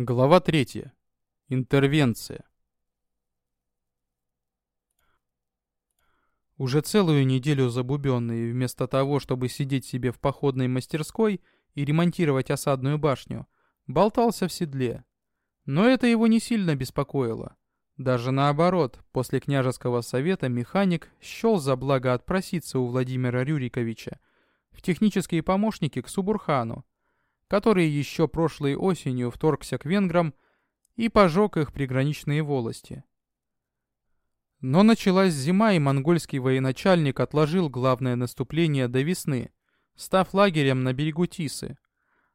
Глава 3. Интервенция. Уже целую неделю забубенный, вместо того, чтобы сидеть себе в походной мастерской и ремонтировать осадную башню, болтался в седле. Но это его не сильно беспокоило. Даже наоборот, после княжеского совета механик счел за благо отпроситься у Владимира Рюриковича в технические помощники к Субурхану, который еще прошлой осенью вторгся к венграм и пожег их приграничные волости. Но началась зима, и монгольский военачальник отложил главное наступление до весны, став лагерем на берегу Тисы.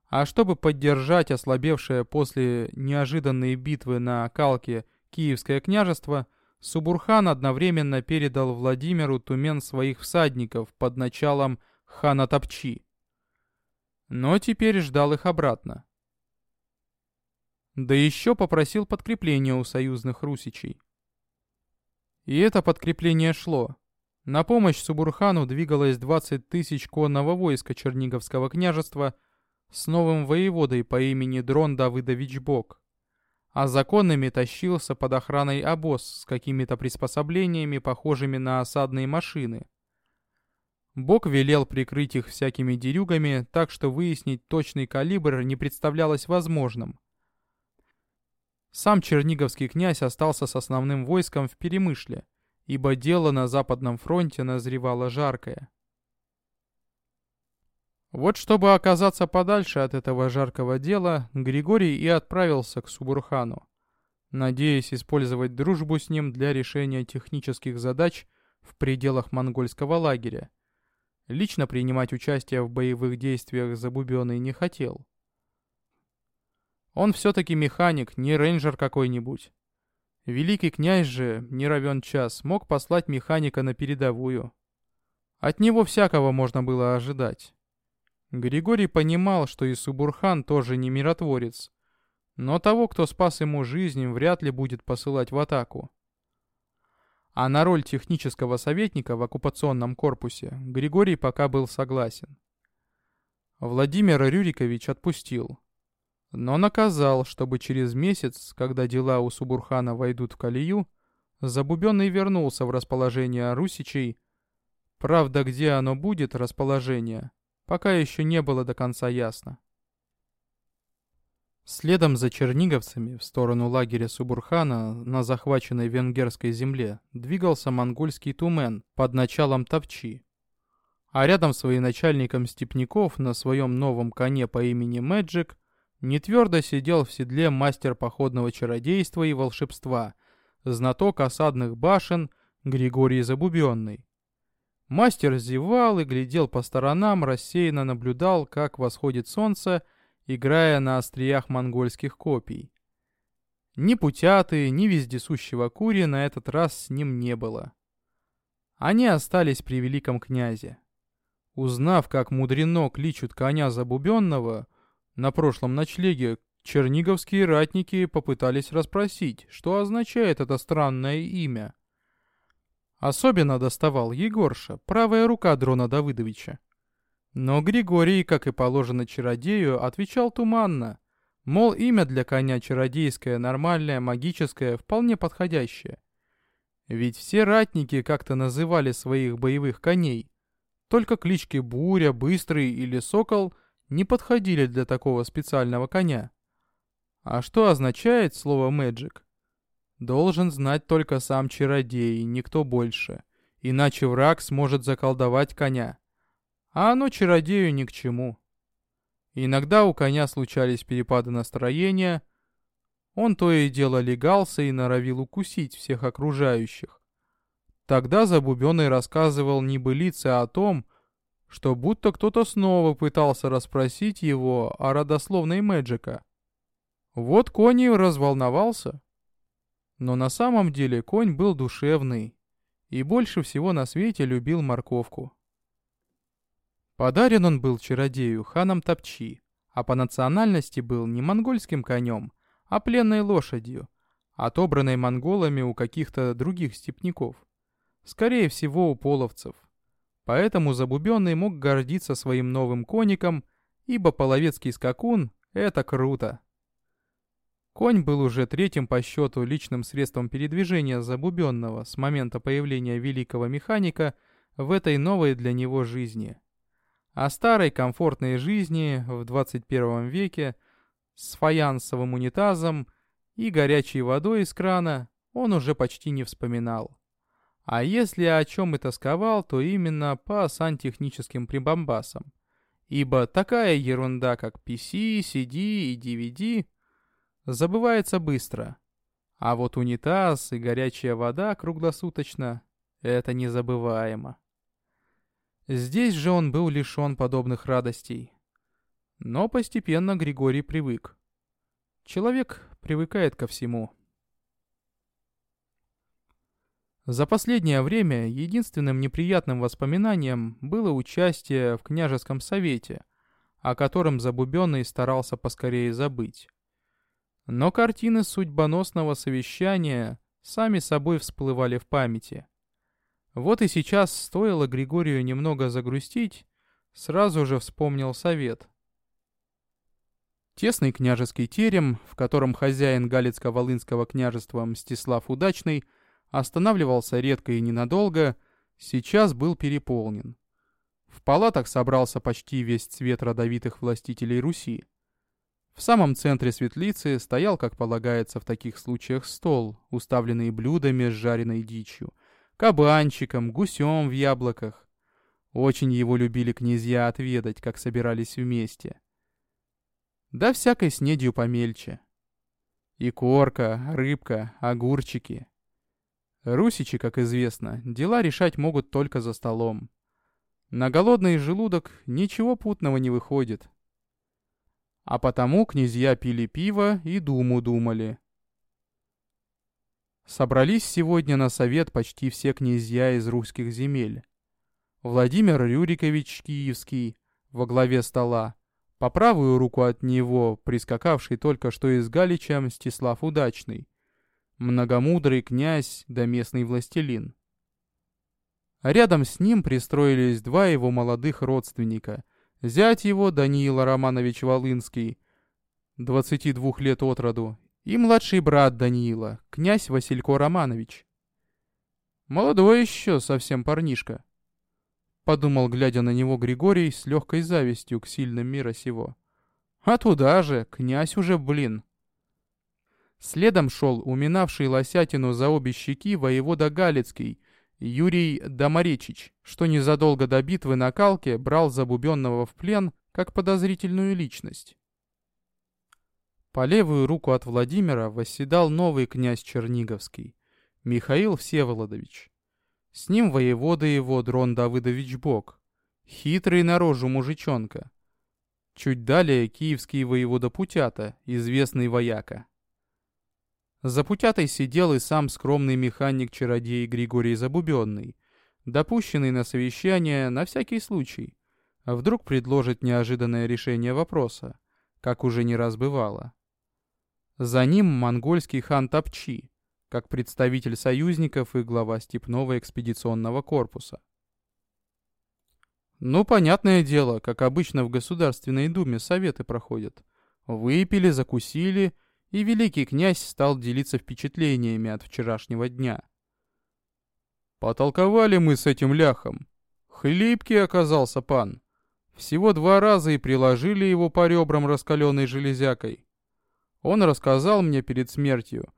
А чтобы поддержать ослабевшее после неожиданной битвы на Калке Киевское княжество, Субурхан одновременно передал Владимиру Тумен своих всадников под началом хана Топчи но теперь ждал их обратно. Да еще попросил подкрепления у союзных русичей. И это подкрепление шло. На помощь Субурхану двигалось 20 тысяч конного войска Черниговского княжества с новым воеводой по имени Дрон Давыдович Бок. А законными тащился под охраной обоз с какими-то приспособлениями, похожими на осадные машины, Бог велел прикрыть их всякими дерюгами, так что выяснить точный калибр не представлялось возможным. Сам Черниговский князь остался с основным войском в Перемышле, ибо дело на Западном фронте назревало жаркое. Вот чтобы оказаться подальше от этого жаркого дела, Григорий и отправился к Субурхану, надеясь использовать дружбу с ним для решения технических задач в пределах монгольского лагеря, Лично принимать участие в боевых действиях Забубенный не хотел. Он все-таки механик, не рейнджер какой-нибудь. Великий князь же, не равен час, мог послать механика на передовую. От него всякого можно было ожидать. Григорий понимал, что и Субурхан тоже не миротворец, но того, кто спас ему жизнь, вряд ли будет посылать в атаку. А на роль технического советника в оккупационном корпусе Григорий пока был согласен. Владимир Рюрикович отпустил. Но наказал, чтобы через месяц, когда дела у Субурхана войдут в колею, Забубенный вернулся в расположение русичей. Правда, где оно будет, расположение, пока еще не было до конца ясно. Следом за черниговцами в сторону лагеря Субурхана на захваченной венгерской земле двигался монгольский тумен под началом Тавчи. А рядом с военачальником Степняков на своем новом коне по имени Мэджик нетвердо сидел в седле мастер походного чародейства и волшебства, знаток осадных башен Григорий Забубенный. Мастер зевал и глядел по сторонам, рассеянно наблюдал, как восходит солнце, играя на остриях монгольских копий. Ни путяты, ни вездесущего кури на этот раз с ним не было. Они остались при великом князе. Узнав, как мудрено кличут коня забубенного, на прошлом ночлеге черниговские ратники попытались расспросить, что означает это странное имя. Особенно доставал Егорша, правая рука Дрона Давыдовича. Но Григорий, как и положено чародею, отвечал туманно. Мол, имя для коня чародейское, нормальное, магическое, вполне подходящее. Ведь все ратники как-то называли своих боевых коней. Только клички Буря, Быстрый или Сокол не подходили для такого специального коня. А что означает слово «magic»? Должен знать только сам чародей, никто больше. Иначе враг сможет заколдовать коня. А оно чародею ни к чему. Иногда у коня случались перепады настроения. Он то и дело легался и норовил укусить всех окружающих. Тогда Забубенный рассказывал небылицы о том, что будто кто-то снова пытался расспросить его о родословной Мэджика. Вот конь и разволновался. Но на самом деле конь был душевный и больше всего на свете любил морковку. Подарен он был чародею ханом Топчи, а по национальности был не монгольским конем, а пленной лошадью, отобранной монголами у каких-то других степняков. Скорее всего, у половцев. Поэтому Забубенный мог гордиться своим новым коником, ибо половецкий скакун — это круто. Конь был уже третьим по счету личным средством передвижения Забубенного с момента появления великого механика в этой новой для него жизни. О старой комфортной жизни в 21 веке с фаянсовым унитазом и горячей водой из крана он уже почти не вспоминал. А если о чем и тосковал, то именно по сантехническим прибамбасам. Ибо такая ерунда, как PC, CD и DVD, забывается быстро. А вот унитаз и горячая вода круглосуточно — это незабываемо. Здесь же он был лишен подобных радостей. Но постепенно Григорий привык. Человек привыкает ко всему. За последнее время единственным неприятным воспоминанием было участие в княжеском совете, о котором Забубенный старался поскорее забыть. Но картины судьбоносного совещания сами собой всплывали в памяти. Вот и сейчас стоило Григорию немного загрустить, сразу же вспомнил совет. Тесный княжеский терем, в котором хозяин Галицко-Волынского княжества Мстислав Удачный останавливался редко и ненадолго, сейчас был переполнен. В палатах собрался почти весь цвет родовитых властителей Руси. В самом центре светлицы стоял, как полагается в таких случаях, стол, уставленный блюдами с жареной дичью, кабанчиком, гусем в яблоках. Очень его любили князья отведать, как собирались вместе. Да всякой снедью помельче. И корка, рыбка, огурчики. Русичи, как известно, дела решать могут только за столом. На голодный желудок ничего путного не выходит. А потому князья пили пиво и думу думали. Собрались сегодня на совет почти все князья из русских земель. Владимир Рюрикович Киевский во главе стола, по правую руку от него, прискакавший только что из Галича, Мстислав Удачный. Многомудрый князь да местный властелин. Рядом с ним пристроились два его молодых родственника. Зять его, Даниил Романович Волынский, 22 лет от роду, и младший брат Даниила, князь Василько Романович. Молодой еще совсем парнишка. Подумал, глядя на него Григорий с легкой завистью к сильным мира сего. А туда же, князь уже, блин. Следом шел уминавший лосятину за обе щеки воевода Галицкий, Юрий Доморечич, что незадолго до битвы на Калке брал Забубенного в плен как подозрительную личность. По левую руку от Владимира восседал новый князь Черниговский, Михаил Всеволодович. С ним воевода его Дрон Давыдович Бог. Хитрый на рожу мужичонка. Чуть далее киевский воевода Путята, известный вояка. За Путятой сидел и сам скромный механик-чародей Григорий Забубенный, допущенный на совещание на всякий случай. А вдруг предложит неожиданное решение вопроса, как уже не раз бывало. За ним монгольский хан Тапчи, как представитель союзников и глава степного экспедиционного корпуса. Ну, понятное дело, как обычно в Государственной Думе советы проходят. Выпили, закусили, и великий князь стал делиться впечатлениями от вчерашнего дня. Потолковали мы с этим ляхом. Хлипкий оказался пан. Всего два раза и приложили его по ребрам раскаленной железякой. Он рассказал мне перед смертью,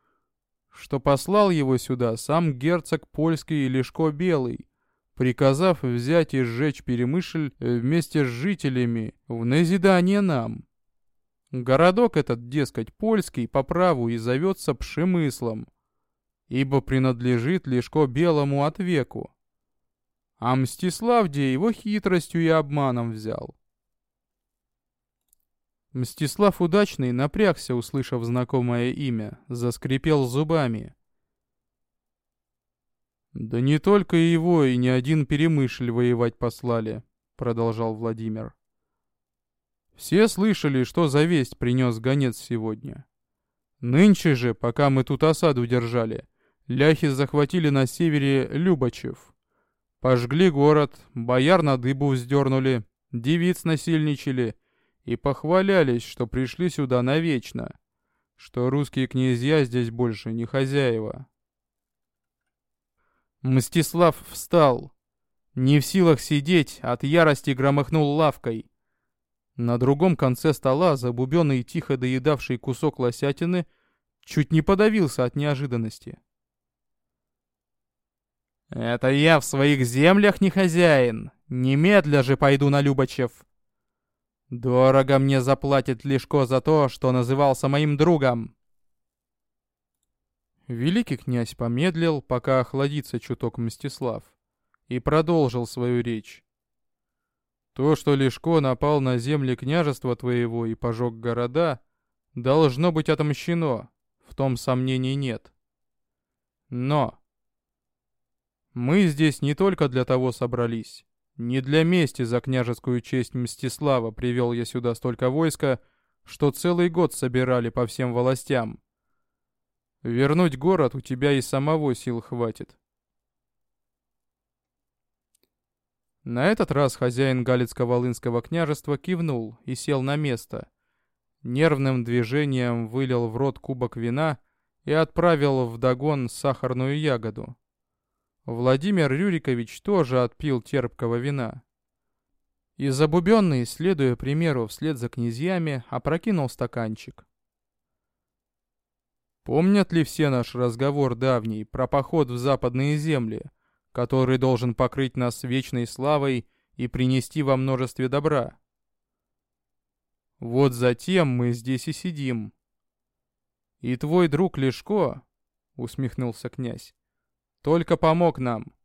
что послал его сюда сам герцог польский Лешко Белый, приказав взять и сжечь Перемышль вместе с жителями в назидание нам. Городок этот, дескать, польский по праву и зовется Пшемыслом, ибо принадлежит Лешко Белому от веку. А Мстиславде его хитростью и обманом взял. Мстислав Удачный напрягся, услышав знакомое имя, заскрипел зубами. «Да не только его и ни один перемышль воевать послали», — продолжал Владимир. «Все слышали, что за весть принес гонец сегодня. Нынче же, пока мы тут осаду держали, ляхи захватили на севере Любачев. Пожгли город, бояр на дыбу вздернули, девиц насильничали — и похвалялись, что пришли сюда навечно. что русские князья здесь больше не хозяева. Мстислав встал. Не в силах сидеть, от ярости громыхнул лавкой. На другом конце стола, забубенный тихо доедавший кусок лосятины, чуть не подавился от неожиданности. «Это я в своих землях не хозяин. Немедля же пойду на Любачев. Дорого мне заплатит Лешко за то, что назывался моим другом». Великий князь помедлил, пока охладится чуток Мстислав, и продолжил свою речь. «То, что Лешко напал на земли княжества твоего и пожег города, должно быть отомщено, в том сомнений нет. Но мы здесь не только для того собрались. Не для мести за княжескую честь Мстислава привел я сюда столько войска, что целый год собирали по всем властям. Вернуть город у тебя и самого сил хватит. На этот раз хозяин Галицко-Волынского княжества кивнул и сел на место. Нервным движением вылил в рот кубок вина и отправил в догон сахарную ягоду. Владимир Рюрикович тоже отпил терпкого вина. И забубенный, следуя примеру вслед за князьями, опрокинул стаканчик. Помнят ли все наш разговор давний про поход в западные земли, который должен покрыть нас вечной славой и принести во множестве добра? Вот затем мы здесь и сидим. И твой друг Лешко, усмехнулся князь, только помог нам.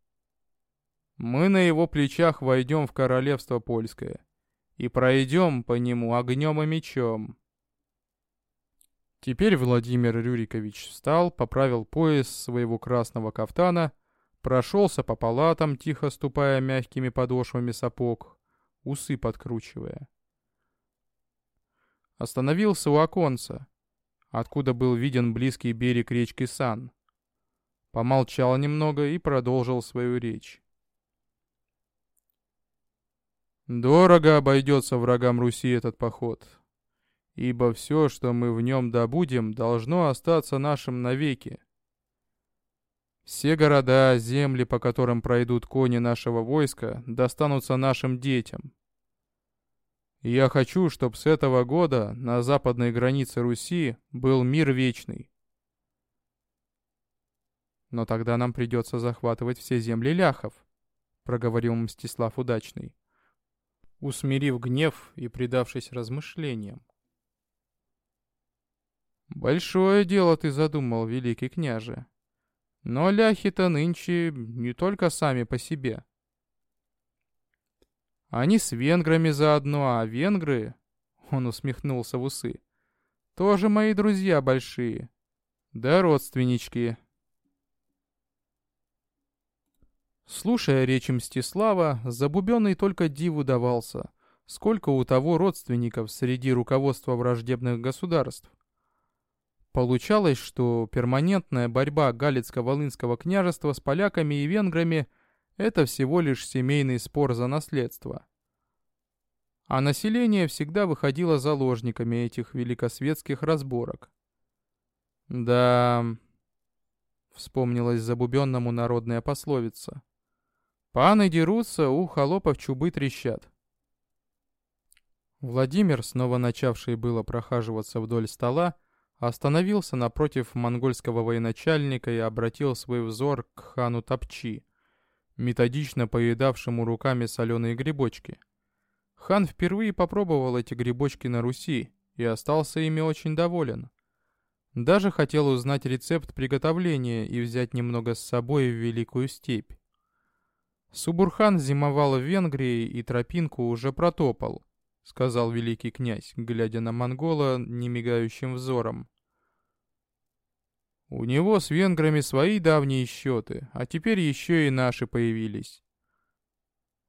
Мы на его плечах войдем в королевство польское и пройдем по нему огнем и мечом. Теперь Владимир Рюрикович встал, поправил пояс своего красного кафтана, прошелся по палатам, тихо ступая мягкими подошвами сапог, усы подкручивая. Остановился у оконца, откуда был виден близкий берег речки Сан. Помолчал немного и продолжил свою речь. Дорого обойдется врагам Руси этот поход, ибо все, что мы в нем добудем, должно остаться нашим навеки. Все города, земли, по которым пройдут кони нашего войска, достанутся нашим детям. Я хочу, чтобы с этого года на западной границе Руси был мир вечный. Но тогда нам придется захватывать все земли ляхов, проговорил Мстислав Удачный, усмирив гнев и предавшись размышлениям. Большое дело ты задумал, великий княже. Но ляхи-то нынче не только сами по себе. Они с венграми заодно, а венгры, он усмехнулся в усы, тоже мои друзья большие, да родственнички, Слушая речи Мстислава, Забубенный только диву давался, сколько у того родственников среди руководства враждебных государств. Получалось, что перманентная борьба Галицко-Волынского княжества с поляками и венграми – это всего лишь семейный спор за наследство. А население всегда выходило заложниками этих великосветских разборок. Да, вспомнилась забубенному народная пословица. Паны дерутся, у холопов чубы трещат. Владимир, снова начавший было прохаживаться вдоль стола, остановился напротив монгольского военачальника и обратил свой взор к хану Топчи, методично поедавшему руками соленые грибочки. Хан впервые попробовал эти грибочки на Руси и остался ими очень доволен. Даже хотел узнать рецепт приготовления и взять немного с собой в Великую Степь. Субурхан зимовал в Венгрии и тропинку уже протопал, сказал великий князь, глядя на монгола немигающим взором. У него с венграми свои давние счеты, а теперь еще и наши появились.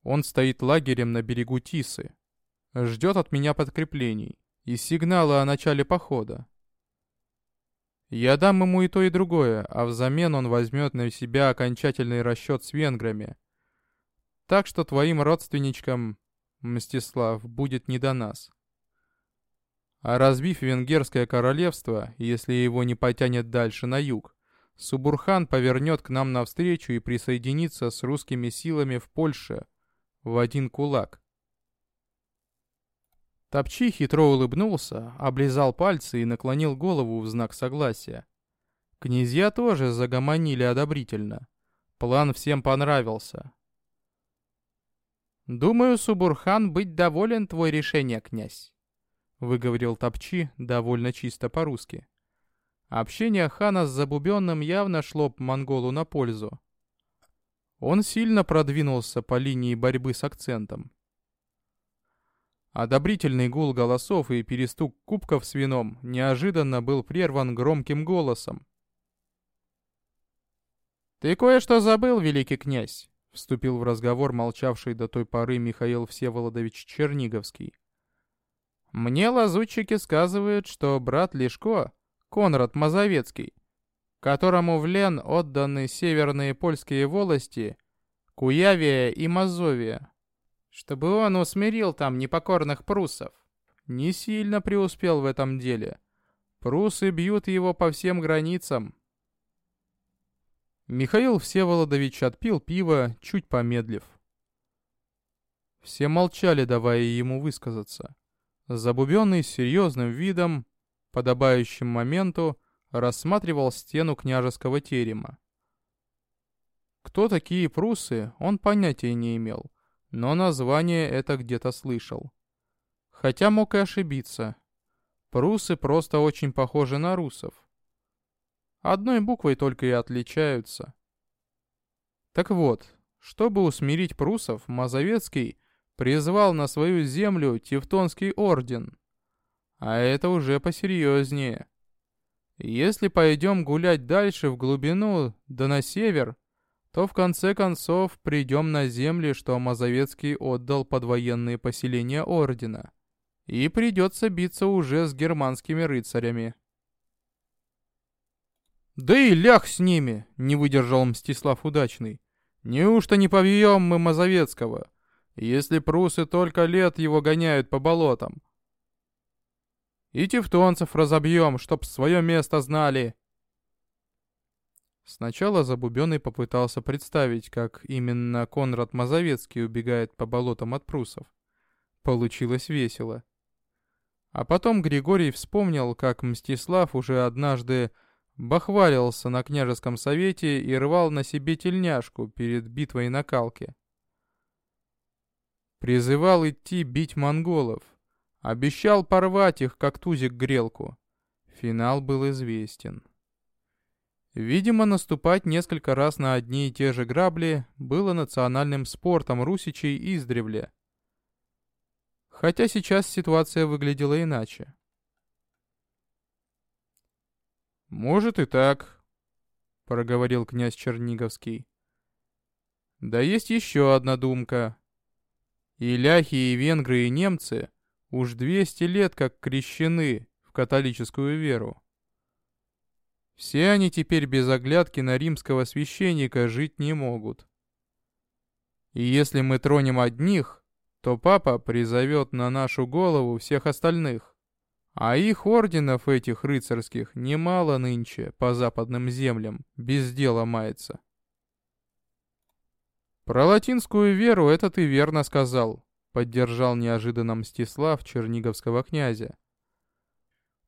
Он стоит лагерем на берегу Тисы. Ждет от меня подкреплений и сигнала о начале похода. Я дам ему и то, и другое, а взамен он возьмет на себя окончательный расчет с венграми, так что твоим родственничкам, Мстислав, будет не до нас. А разбив Венгерское королевство, если его не потянет дальше на юг, Субурхан повернет к нам навстречу и присоединится с русскими силами в Польше в один кулак. Топчи хитро улыбнулся, облизал пальцы и наклонил голову в знак согласия. Князья тоже загомонили одобрительно. План всем понравился. «Думаю, Субурхан быть доволен твой решение, князь», — выговорил Топчи довольно чисто по-русски. Общение хана с Забубенным явно шло монголу на пользу. Он сильно продвинулся по линии борьбы с акцентом. Одобрительный гул голосов и перестук кубков с вином неожиданно был прерван громким голосом. «Ты кое-что забыл, великий князь!» — вступил в разговор молчавший до той поры Михаил Всеволодович Черниговский. «Мне лазутчики сказывают, что брат Лешко, Конрад Мазовецкий, которому в Лен отданы северные польские волости, Куявия и Мазовия, чтобы он усмирил там непокорных пруссов. Не сильно преуспел в этом деле. Прусы бьют его по всем границам. Михаил Всеволодович отпил пиво, чуть помедлив. Все молчали, давая ему высказаться. Забубенный серьезным видом, подобающим моменту, рассматривал стену княжеского терема. Кто такие прусы, он понятия не имел но название это где-то слышал. Хотя мог и ошибиться. Прусы просто очень похожи на русов. Одной буквой только и отличаются. Так вот, чтобы усмирить прусов, Мазовецкий призвал на свою землю Тевтонский орден. А это уже посерьезнее. Если пойдем гулять дальше в глубину, да на север, то в конце концов придем на земли, что Мазовецкий отдал под военные поселения ордена. И придется биться уже с германскими рыцарями. «Да и лях с ними!» — не выдержал Мстислав Удачный. «Неужто не побьем мы Мазовецкого, если прусы только лет его гоняют по болотам? И тевтонцев разобьем, чтоб свое место знали!» Сначала Забубенный попытался представить, как именно Конрад Мазовецкий убегает по болотам от прусов. Получилось весело. А потом Григорий вспомнил, как Мстислав уже однажды бахвалился на княжеском совете и рвал на себе тельняшку перед битвой на Калке. Призывал идти бить монголов. Обещал порвать их, как тузик грелку. Финал был известен. Видимо, наступать несколько раз на одни и те же грабли было национальным спортом русичей издревле. Хотя сейчас ситуация выглядела иначе. «Может и так», — проговорил князь Черниговский. «Да есть еще одна думка. И ляхи, и венгры, и немцы уж 200 лет как крещены в католическую веру. Все они теперь без оглядки на римского священника жить не могут. И если мы тронем одних, то папа призовет на нашу голову всех остальных. А их орденов этих рыцарских немало нынче по западным землям, без дела мается. Про латинскую веру это ты верно сказал, поддержал неожиданно Мстислав черниговского князя.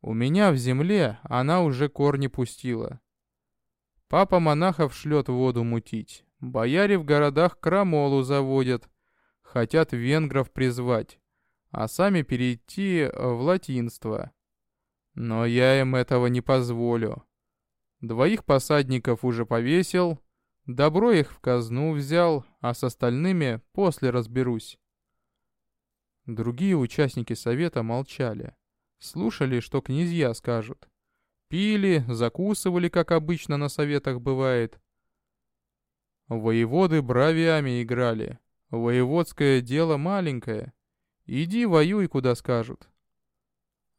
У меня в земле она уже корни пустила. Папа монахов шлет воду мутить. Бояре в городах крамолу заводят. Хотят венгров призвать. А сами перейти в латинство. Но я им этого не позволю. Двоих посадников уже повесил. Добро их в казну взял, а с остальными после разберусь. Другие участники совета молчали. Слушали, что князья скажут. Пили, закусывали, как обычно на советах бывает. Воеводы бровями играли. Воеводское дело маленькое. Иди воюй, куда скажут.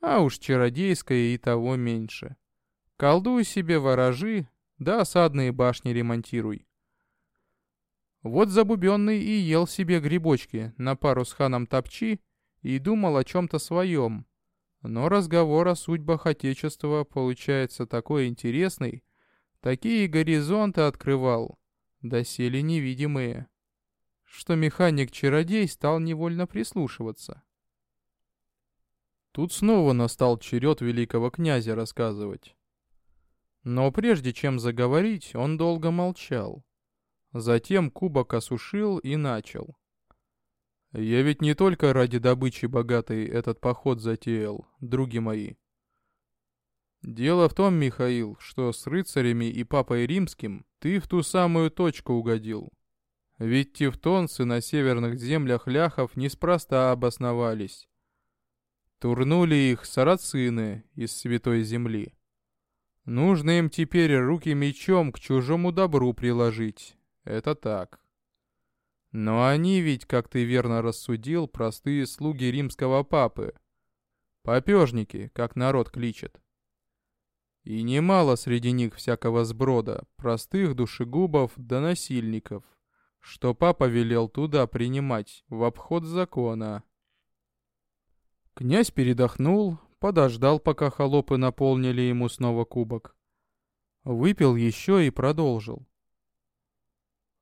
А уж чародейское и того меньше. Колдуй себе ворожи, да осадные башни ремонтируй. Вот забубенный и ел себе грибочки на пару с ханом топчи и думал о чем-то своем, Но разговор о судьбах Отечества получается такой интересный, такие горизонты открывал, доселе невидимые, что механик-чародей стал невольно прислушиваться. Тут снова настал черед великого князя рассказывать. Но прежде чем заговорить, он долго молчал. Затем кубок осушил и начал. Я ведь не только ради добычи богатой этот поход затеял, други мои. Дело в том, Михаил, что с рыцарями и папой римским ты в ту самую точку угодил. Ведь тевтонцы на северных землях ляхов неспроста обосновались. Турнули их сарацины из святой земли. Нужно им теперь руки мечом к чужому добру приложить. Это так. Но они ведь, как ты верно рассудил, простые слуги римского папы. Попежники, как народ кличет. И немало среди них всякого сброда, простых душегубов да насильников, что папа велел туда принимать, в обход закона. Князь передохнул, подождал, пока холопы наполнили ему снова кубок. Выпил еще и продолжил.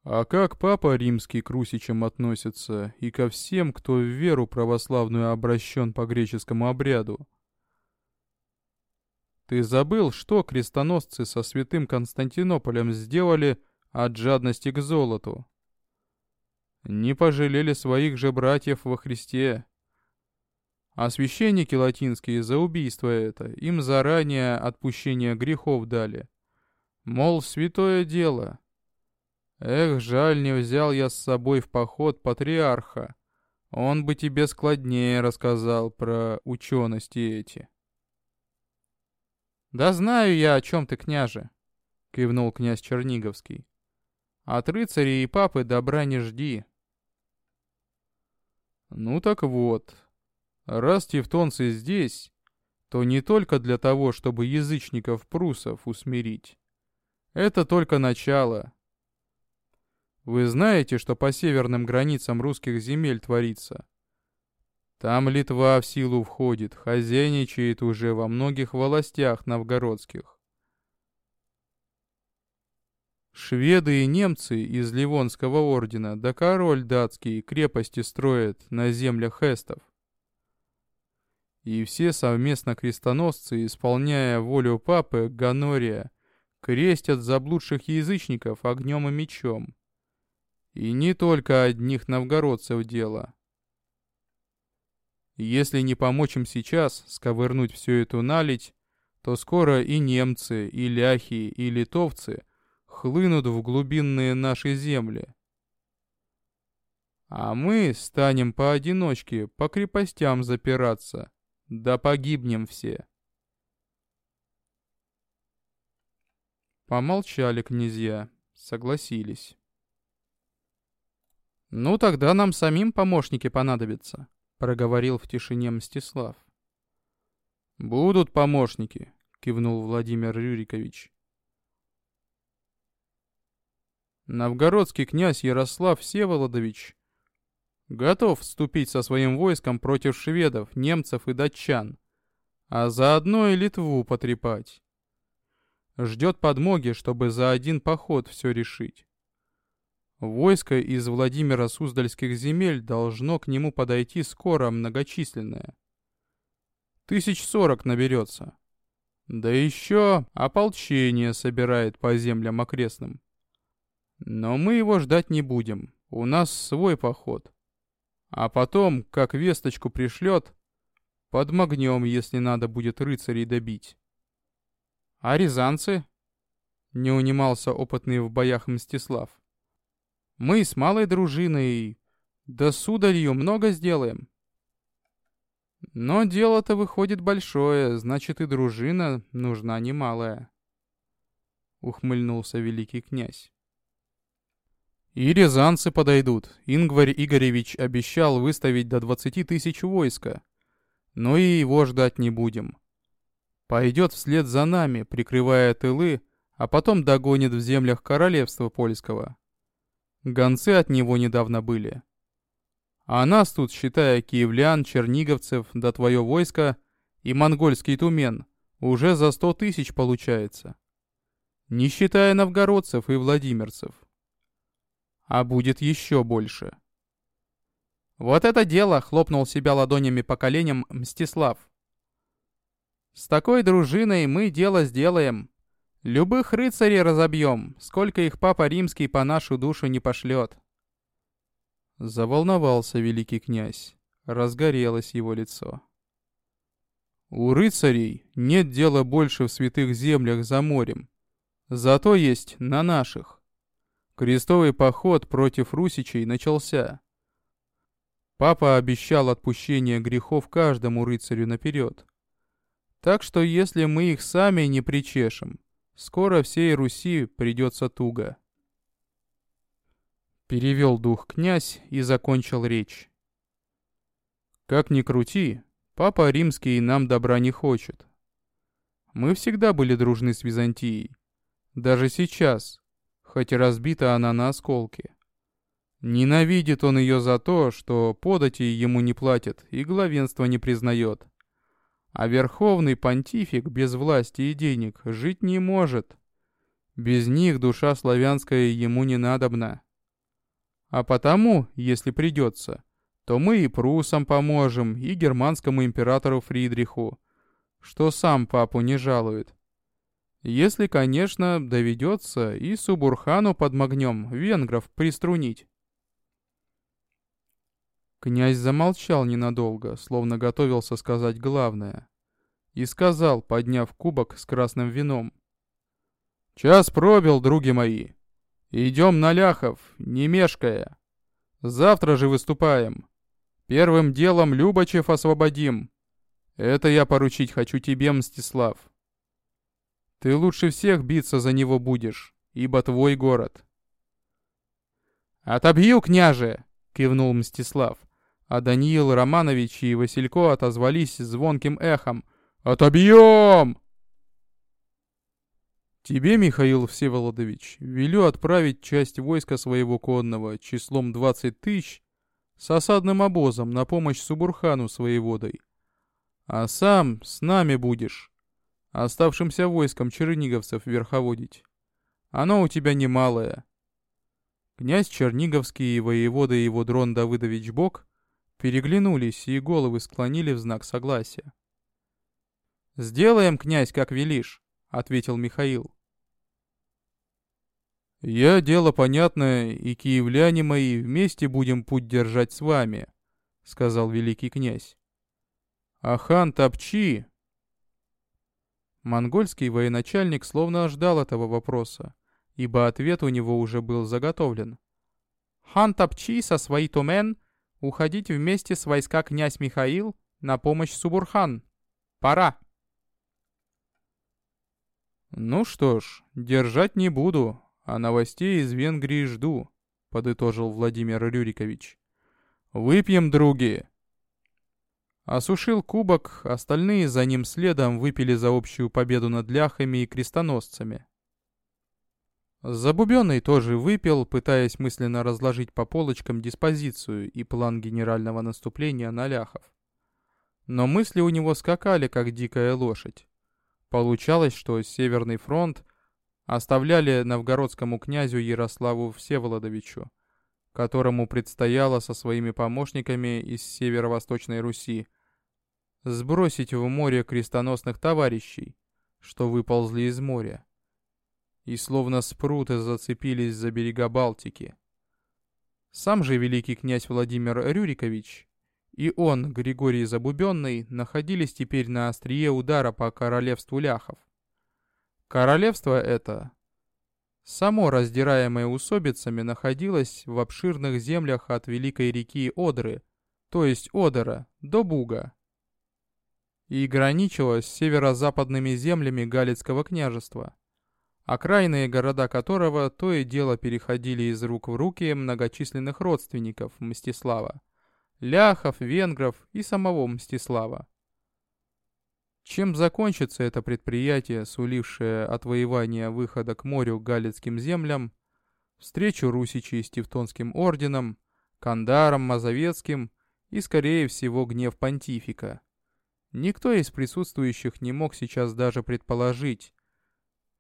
А как папа римский к русичам относится и ко всем, кто в веру православную обращен по греческому обряду? Ты забыл, что крестоносцы со святым Константинополем сделали от жадности к золоту? Не пожалели своих же братьев во Христе. А священники латинские за убийство это им заранее отпущение грехов дали. Мол, святое дело — Эх, жаль, не взял я с собой в поход патриарха. Он бы тебе складнее рассказал про учености эти. «Да знаю я, о чем ты, княже», — кивнул князь Черниговский. «От рыцарей и папы добра не жди». «Ну так вот, раз тевтонцы здесь, то не только для того, чтобы язычников-прусов усмирить. Это только начало. Вы знаете, что по северным границам русских земель творится? Там Литва в силу входит, хозяйничает уже во многих властях новгородских. Шведы и немцы из Ливонского ордена, да король датский крепости строят на землях эстов. И все совместно крестоносцы, исполняя волю папы Ганория, крестят заблудших язычников огнем и мечом. И не только одних новгородцев дело. Если не помочь им сейчас сковырнуть всю эту налить, то скоро и немцы, и ляхи, и литовцы хлынут в глубинные наши земли. А мы станем поодиночке по крепостям запираться, да погибнем все. Помолчали князья, согласились. «Ну, тогда нам самим помощники понадобятся», — проговорил в тишине Мстислав. «Будут помощники», — кивнул Владимир Рюрикович. Новгородский князь Ярослав Всеволодович готов вступить со своим войском против шведов, немцев и датчан, а заодно и Литву потрепать. Ждет подмоги, чтобы за один поход все решить. Войско из Владимира Суздальских земель должно к нему подойти скоро многочисленное. Тысяч сорок наберется. Да еще ополчение собирает по землям окрестным. Но мы его ждать не будем. У нас свой поход. А потом, как весточку пришлет, подмогнем, если надо будет рыцарей добить. А рязанцы? Не унимался опытный в боях Мстислав. Мы с малой дружиной, да сударью много сделаем. Но дело-то выходит большое, значит и дружина нужна немалая. Ухмыльнулся великий князь. И рязанцы подойдут. Ингварь Игоревич обещал выставить до двадцати тысяч войска. Но и его ждать не будем. Пойдет вслед за нами, прикрывая тылы, а потом догонит в землях королевства польского. Гонцы от него недавно были. А нас тут, считая киевлян, черниговцев, да твое войско, и монгольский тумен уже за сто тысяч получается. Не считая новгородцев и владимирцев. А будет еще больше. Вот это дело, хлопнул себя ладонями по коленям Мстислав. С такой дружиной мы дело сделаем. Любых рыцарей разобьем, сколько их папа римский по нашу душу не пошлет. Заволновался великий князь. Разгорелось его лицо. У рыцарей нет дела больше в святых землях за морем. Зато есть на наших. Крестовый поход против русичей начался. Папа обещал отпущение грехов каждому рыцарю наперед. Так что если мы их сами не причешем, скоро всей Руси придется туго. Перевел дух князь и закончил речь. Как ни крути, папа римский нам добра не хочет. Мы всегда были дружны с Византией. Даже сейчас, хоть и разбита она на осколки. Ненавидит он ее за то, что подати ему не платят и главенство не признает. А верховный понтифик без власти и денег жить не может. Без них душа славянская ему не надобна. А потому, если придется, то мы и прусам поможем, и германскому императору Фридриху, что сам папу не жалует. Если, конечно, доведется и Субурхану подмогнем венгров приструнить. Князь замолчал ненадолго, словно готовился сказать главное. И сказал, подняв кубок с красным вином. «Час пробил, други мои. Идем на ляхов, не мешкая. Завтра же выступаем. Первым делом Любачев освободим. Это я поручить хочу тебе, Мстислав. Ты лучше всех биться за него будешь, ибо твой город. «Отобью, княже!» — кивнул Мстислав. А Даниил Романович и Василько отозвались звонким эхом. «Отобьем!» Тебе, Михаил Всеволодович, велю отправить часть войска своего конного числом 20 тысяч с осадным обозом на помощь Субурхану своей водой. А сам с нами будешь, оставшимся войском черниговцев верховодить. Оно у тебя немалое. Князь Черниговский и воевода его дрон Давыдович Бок переглянулись и головы склонили в знак согласия. «Сделаем, князь, как велишь», — ответил Михаил. «Я дело понятное, и киевляне мои вместе будем путь держать с вами», — сказал великий князь. «А хан Топчи...» Монгольский военачальник словно ждал этого вопроса, ибо ответ у него уже был заготовлен. «Хан Топчи со своей тумен уходить вместе с войска князь Михаил на помощь Субурхан. Пора!» «Ну что ж, держать не буду, а новостей из Венгрии жду», — подытожил Владимир Рюрикович. «Выпьем, други!» Осушил кубок, остальные за ним следом выпили за общую победу над ляхами и крестоносцами. Забубенный тоже выпил, пытаясь мысленно разложить по полочкам диспозицию и план генерального наступления на ляхов. Но мысли у него скакали, как дикая лошадь. Получалось, что Северный фронт оставляли новгородскому князю Ярославу Всеволодовичу, которому предстояло со своими помощниками из северо-восточной Руси сбросить в море крестоносных товарищей, что выползли из моря, и словно спруты зацепились за берега Балтики. Сам же великий князь Владимир Рюрикович и он, Григорий Забубенный, находились теперь на острие удара по королевству ляхов. Королевство это, само раздираемое усобицами, находилось в обширных землях от великой реки Одры, то есть Одера, до Буга, и граничило с северо-западными землями Галицкого княжества, окраинные города которого то и дело переходили из рук в руки многочисленных родственников Мстислава ляхов, венгров и самого Мстислава. Чем закончится это предприятие, сулившее отвоевание выхода к морю галицким землям, встречу русичей с Тевтонским орденом, Кандаром Мазовецким и, скорее всего, гнев понтифика? никто из присутствующих не мог сейчас даже предположить.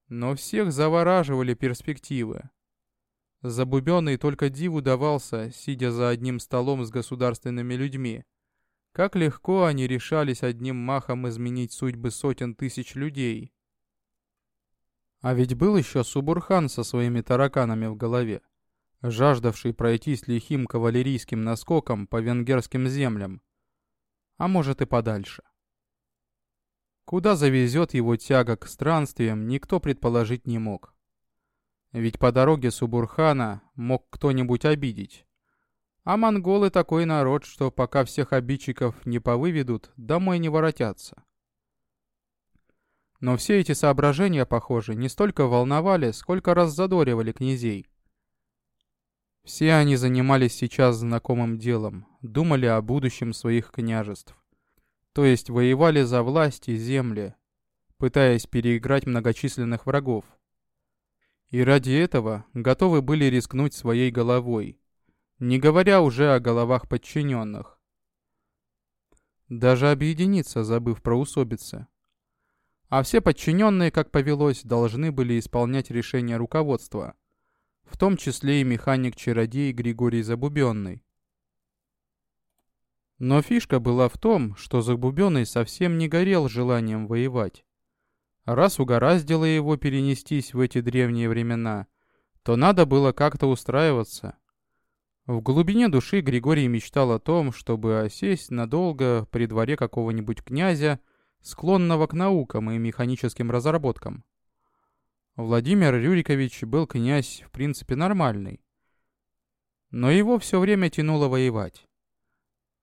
Но всех завораживали перспективы. Забубенный только диву давался, сидя за одним столом с государственными людьми. Как легко они решались одним махом изменить судьбы сотен тысяч людей. А ведь был еще Субурхан со своими тараканами в голове, жаждавший пройтись лихим кавалерийским наскоком по венгерским землям, а может и подальше. Куда завезет его тяга к странствиям, никто предположить не мог. Ведь по дороге Субурхана мог кто-нибудь обидеть. А монголы такой народ, что пока всех обидчиков не повыведут, домой не воротятся. Но все эти соображения, похоже, не столько волновали, сколько раззадоривали князей. Все они занимались сейчас знакомым делом, думали о будущем своих княжеств. То есть воевали за власть и земли, пытаясь переиграть многочисленных врагов. И ради этого готовы были рискнуть своей головой, не говоря уже о головах подчиненных. Даже объединиться, забыв про усобицы. А все подчиненные, как повелось, должны были исполнять решения руководства, в том числе и механик-чародей Григорий Забубенный. Но фишка была в том, что Забубенный совсем не горел желанием воевать. Раз угораздило его перенестись в эти древние времена, то надо было как-то устраиваться. В глубине души Григорий мечтал о том, чтобы осесть надолго при дворе какого-нибудь князя, склонного к наукам и механическим разработкам. Владимир Рюрикович был князь, в принципе, нормальный. Но его все время тянуло воевать.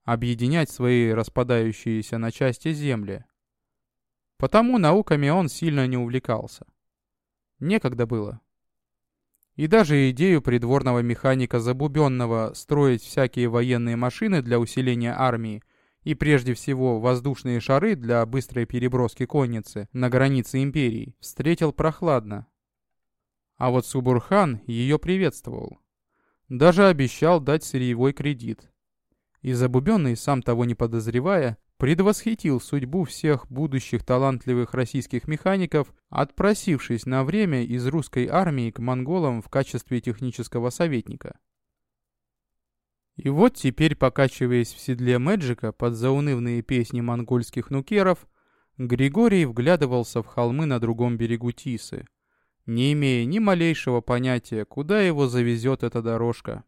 Объединять свои распадающиеся на части земли, Потому науками он сильно не увлекался. Некогда было. И даже идею придворного механика Забубенного строить всякие военные машины для усиления армии и прежде всего воздушные шары для быстрой переброски конницы на границе империи встретил прохладно. А вот Субурхан ее приветствовал. Даже обещал дать сырьевой кредит. И Забубенный, сам того не подозревая, предвосхитил судьбу всех будущих талантливых российских механиков, отпросившись на время из русской армии к монголам в качестве технического советника. И вот теперь, покачиваясь в седле Мэджика под заунывные песни монгольских нукеров, Григорий вглядывался в холмы на другом берегу Тисы, не имея ни малейшего понятия, куда его завезет эта дорожка.